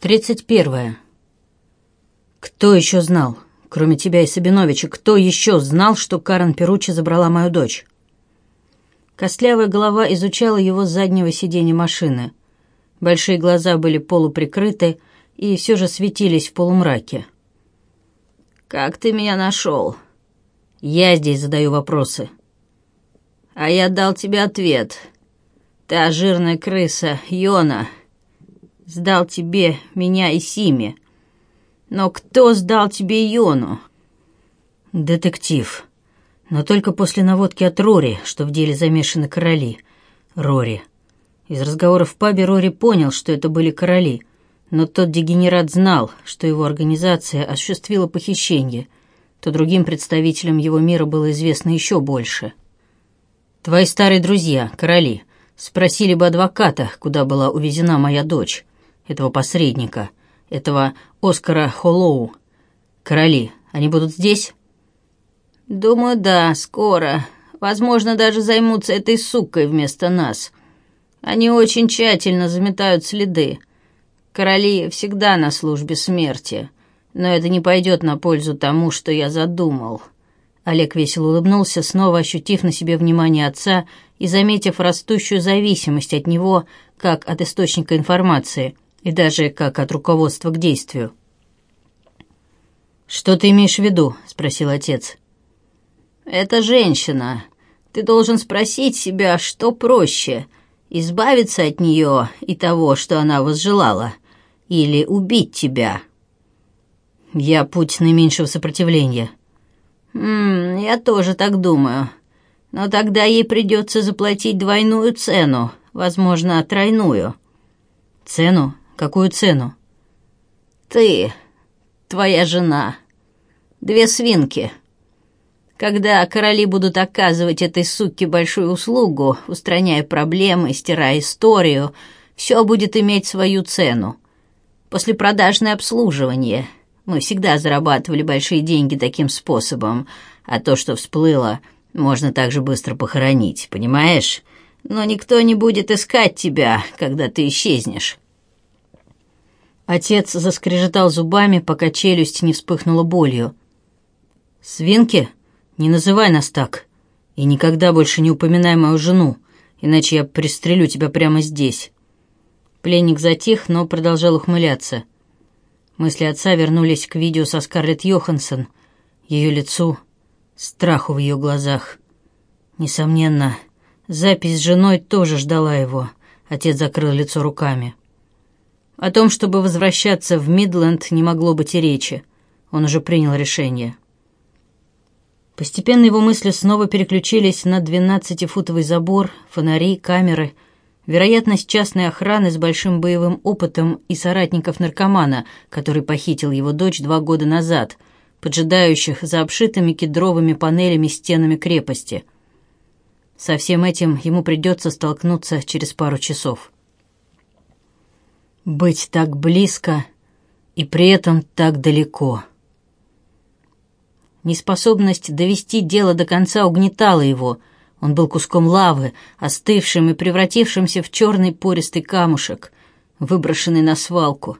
Тридцать первое. Кто еще знал, кроме тебя и Сабиновича, кто еще знал, что Карен Перучи забрала мою дочь? Костлявая голова изучала его с заднего сиденья машины. Большие глаза были полуприкрыты и все же светились в полумраке. «Как ты меня нашел?» «Я здесь задаю вопросы». «А я дал тебе ответ. Та жирная крыса, Йона...» сдал тебе меня и Симе. Но кто сдал тебе Йону?» «Детектив. Но только после наводки от Рори, что в деле замешаны короли. Рори. Из разговора в пабе Рори понял, что это были короли, но тот дегенерат знал, что его организация осуществила похищение, то другим представителям его мира было известно еще больше. Твои старые друзья, короли, спросили бы адвоката, куда была увезена моя дочь этого посредника, этого Оскара Холлоу. Короли, они будут здесь?» «Думаю, да, скоро. Возможно, даже займутся этой сукой вместо нас. Они очень тщательно заметают следы. Короли всегда на службе смерти, но это не пойдет на пользу тому, что я задумал». Олег весело улыбнулся, снова ощутив на себе внимание отца и заметив растущую зависимость от него, как от источника информации – и даже как от руководства к действию. «Что ты имеешь в виду?» — спросил отец. «Это женщина. Ты должен спросить себя, что проще — избавиться от нее и того, что она возжелала, или убить тебя?» «Я путь наименьшего сопротивления». «Ммм, я тоже так думаю. Но тогда ей придется заплатить двойную цену, возможно, тройную». «Цену? Какую цену? Ты, твоя жена, две свинки. Когда короли будут оказывать этой суке большую услугу, устраняя проблемы, стирая историю, все будет иметь свою цену. Послепродажное обслуживание. Мы всегда зарабатывали большие деньги таким способом, а то, что всплыло, можно так же быстро похоронить, понимаешь? Но никто не будет искать тебя, когда ты исчезнешь. Отец заскрежетал зубами, пока челюсть не вспыхнула болью. «Свинки, не называй нас так. И никогда больше не упоминай мою жену, иначе я пристрелю тебя прямо здесь». Пленник затих, но продолжал ухмыляться. Мысли отца вернулись к видео со Скарлетт Йоханссон, ее лицу, страху в ее глазах. Несомненно, запись с женой тоже ждала его. Отец закрыл лицо руками. О том, чтобы возвращаться в Мидленд, не могло быть и речи. Он уже принял решение. Постепенно его мысли снова переключились на двенадцатифутовый забор, фонари, камеры, вероятность частной охраны с большим боевым опытом и соратников наркомана, который похитил его дочь два года назад, поджидающих за обшитыми кедровыми панелями стенами крепости. Со всем этим ему придется столкнуться через пару часов. Быть так близко и при этом так далеко. Неспособность довести дело до конца угнетала его. Он был куском лавы, остывшим и превратившимся в черный пористый камушек, выброшенный на свалку,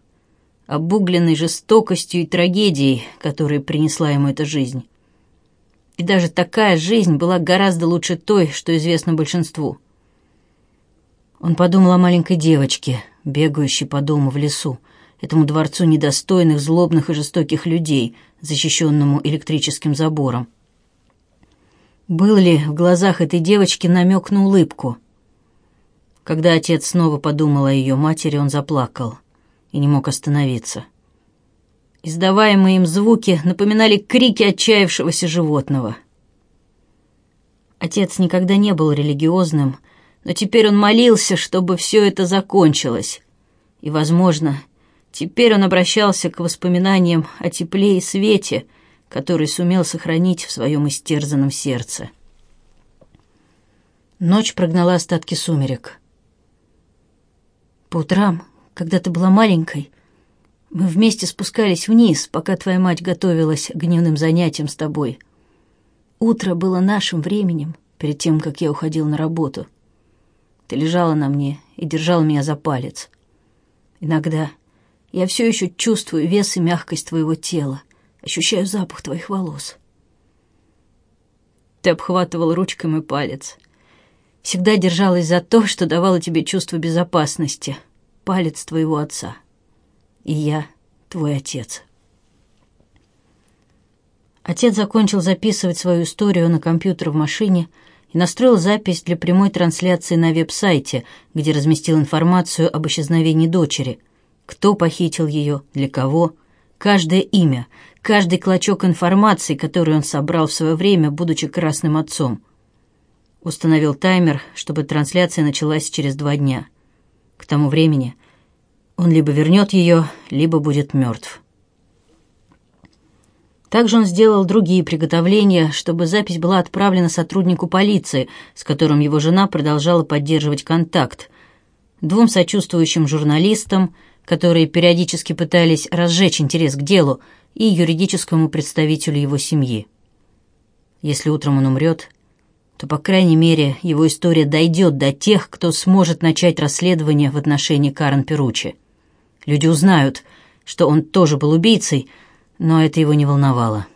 обугленный жестокостью и трагедией, которые принесла ему эта жизнь. И даже такая жизнь была гораздо лучше той, что известно большинству. Он подумал о маленькой девочке, бегающий по дому в лесу, этому дворцу недостойных, злобных и жестоких людей, защищенному электрическим забором. Был ли в глазах этой девочки намек на улыбку? Когда отец снова подумал о ее матери, он заплакал и не мог остановиться. Издаваемые им звуки напоминали крики отчаявшегося животного. Отец никогда не был религиозным, но теперь он молился, чтобы все это закончилось. И, возможно, теперь он обращался к воспоминаниям о тепле и свете, который сумел сохранить в своем истерзанном сердце. Ночь прогнала остатки сумерек. По утрам, когда ты была маленькой, мы вместе спускались вниз, пока твоя мать готовилась к гневным занятиям с тобой. Утро было нашим временем, перед тем, как я уходил на работу — ты лежала на мне и держала меня за палец. Иногда я все еще чувствую вес и мягкость твоего тела, ощущаю запах твоих волос. Ты обхватывал ручкой мой палец. Всегда держалась за то, что давало тебе чувство безопасности. Палец твоего отца. И я твой отец. Отец закончил записывать свою историю на компьютер в машине — и настроил запись для прямой трансляции на веб-сайте, где разместил информацию об исчезновении дочери. Кто похитил ее, для кого. Каждое имя, каждый клочок информации, который он собрал в свое время, будучи красным отцом. Установил таймер, чтобы трансляция началась через два дня. К тому времени он либо вернет ее, либо будет мертв. Также он сделал другие приготовления, чтобы запись была отправлена сотруднику полиции, с которым его жена продолжала поддерживать контакт, двум сочувствующим журналистам, которые периодически пытались разжечь интерес к делу, и юридическому представителю его семьи. Если утром он умрет, то, по крайней мере, его история дойдет до тех, кто сможет начать расследование в отношении Карен Перучи. Люди узнают, что он тоже был убийцей – но это его не волновало.